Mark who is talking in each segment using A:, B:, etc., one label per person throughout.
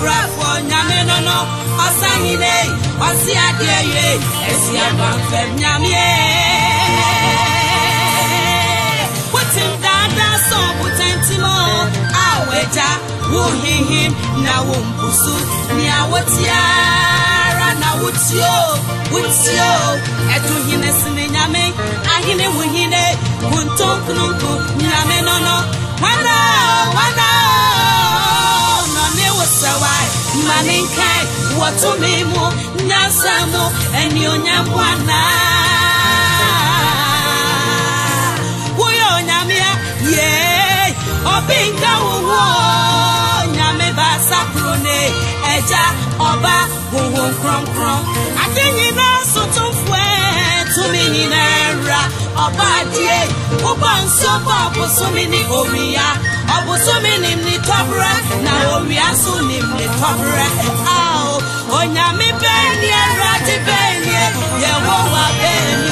A: abrɛfo nyame no no ɔsahene ɔse adeɛ yie ɛsi amanfam nyame wotim daadaa sɛ ɔbotɛntimo a wɔagya wohihim na wɔmpusu nea wotiara na wotio wotio ɛto hene sene nyame ahene wo hene wontonkononko nyame no no tumi mu nyasa mu ɛni onyamu ana woyɛ onyamea yee obi nka wowo nyame baasa kuro ne ɛgya ɔba wowo nkronkron ade nyinaa so tomfoɛ tumi nyinaa ra ɔba adeɛ wobɔ nsuo bɔ ɔbosomi ne owia ɔbosomi nim ne tɔbrɛ na owia so nim ne tɔbrɛ ah. Onyami benye, rati benye, yewo wa benye.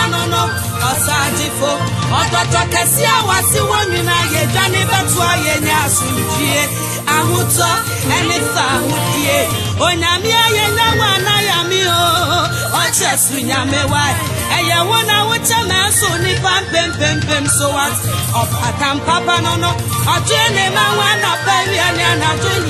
A: n'ọnụnụ ọsa adịfo ọtọtọ kesị awasiwo nyinaa yedwa n'ibetụ ọya enye asụmdie ahụtọ enisa ahụdie onyame ayɛ nyamu anayami o ɔkyɛ so nyamewa ɛyɛ wo na wokyɛ mɛnso nipa mpempempem so wa ɔpatampapa no no ɔtwe ne ma wa anɔpa wia ne anadwo nyi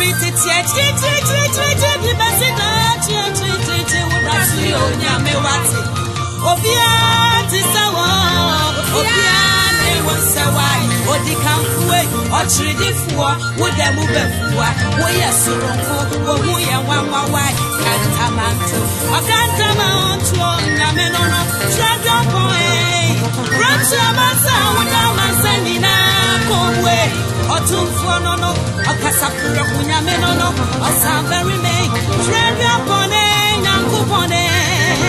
A: priti tie tie wo da ne wo odi kan fuwe ochiri di fuwa wo da mu be fuwa ye soronko wo hu ye wanwa wa kanta manto o kanta manto nyame no no traga boy Rachel Masa, what I'm saying, I'm going. no no Rokunyame no no, Osave remain, Trevi upon it, Nankupon it.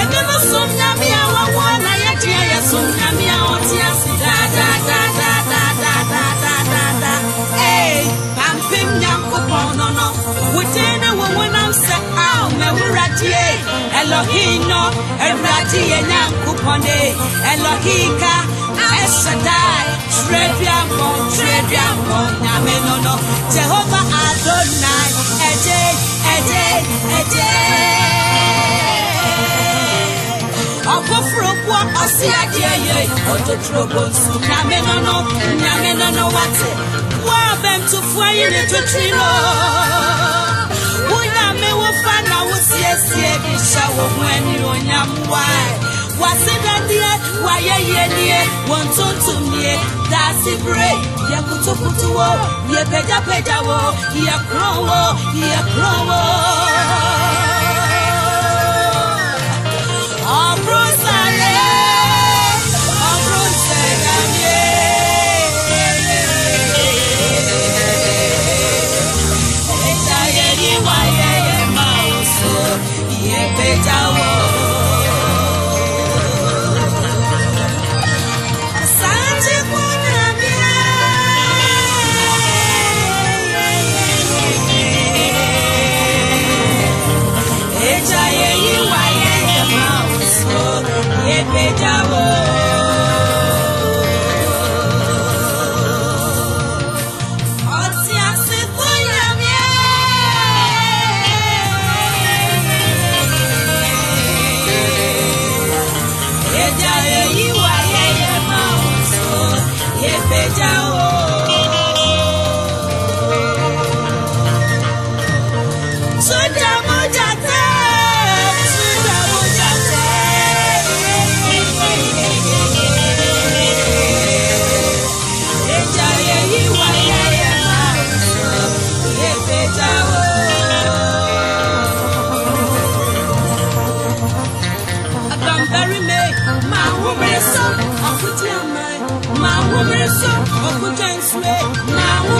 A: And then the Sumnamia, one, I yet hear Sumnamia, or Tias, da da da da da da da da da da. Hey, I'm Pim Nankupon, no no, within a woman, I'm set out, Mewratie, Elohino, Ebratie, Nankupon it, Elohika, Esadai trebiamọ trebiamọ nyamenono jehova adonai ẹjẹ ẹjẹ ẹjẹ. ọkọfurokwọ ọsí adìẹ yẹ ọdọdúrógbò nsú nyamenono nyamenono wàtẹ wọ abẹntufu ayé ni tuntun lọ wúnyàmẹwò fana wọ siesie bí sẹ wọ hún ẹni ọnyàmúwa ẹ wasedadie wayeyenie wɔntontomie daasebere yɛkutukutuwo yɛpɛgyapɛgyawo yɛkorɔwo yɛkorɔwo sójà mọ́jà tẹ́ sójà mọ́jà tẹ́. ìjà yẹ yí wáyé yẹ máa ń sọ ìyẹ́ fẹ́ jáwọ́. Mahu Merso, Okuja Inswe, Mahu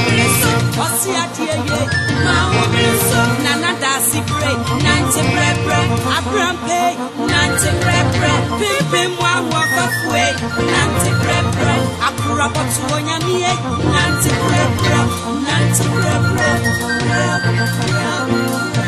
A: nante brɛbrɛ abrɛmpɛ nante brɛbrɛ pimpim wa wɔfɛfoe nante brɛbrɛ aborɔbɔto onyamie nante brɛbrɛ nante brɛbrɛ brɛbrɛ